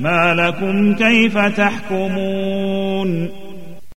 ما لكم كيف تحكمون